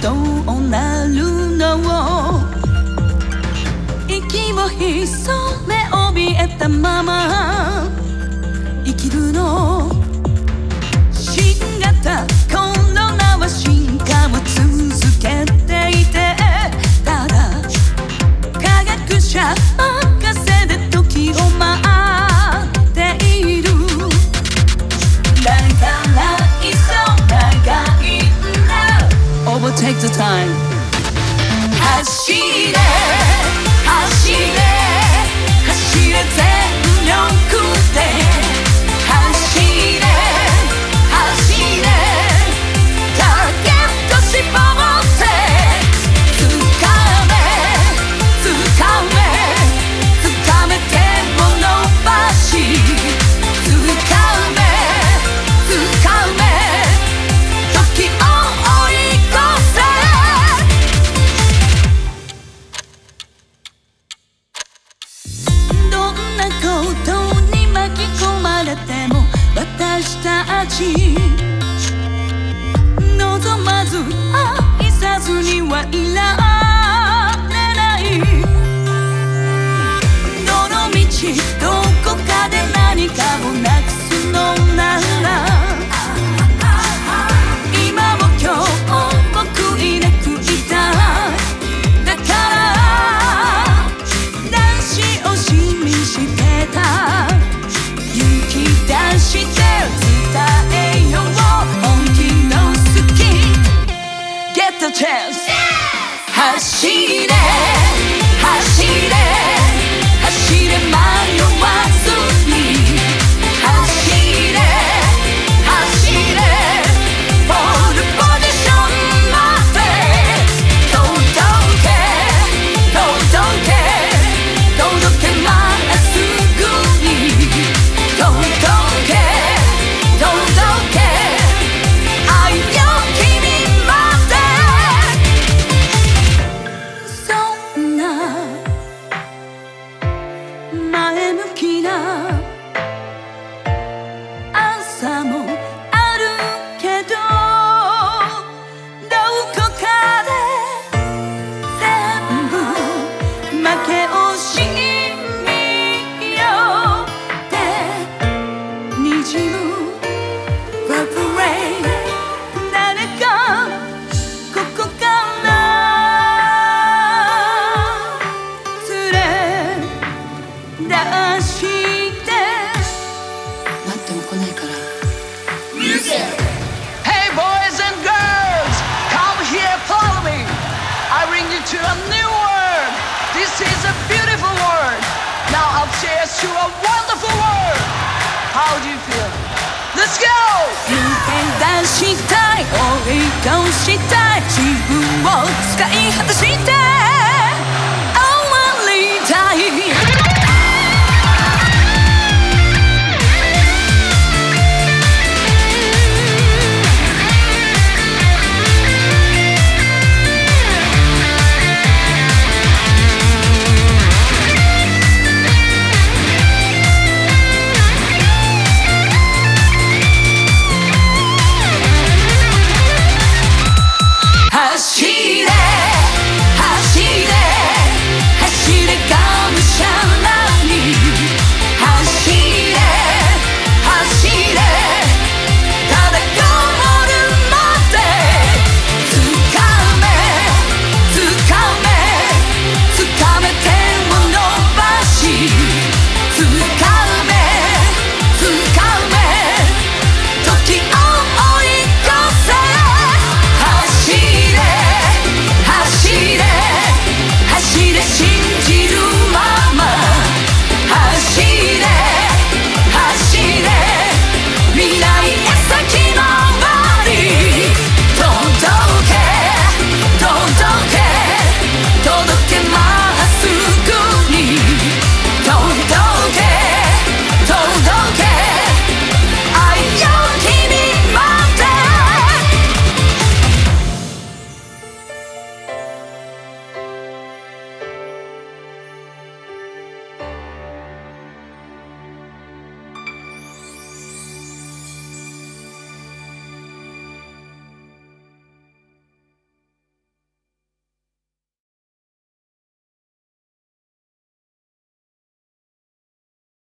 どうなるの？息を潜め怯えたまま。a chance. Yes! 走れ走れ to a wonderful world. How do you feel? Let's go!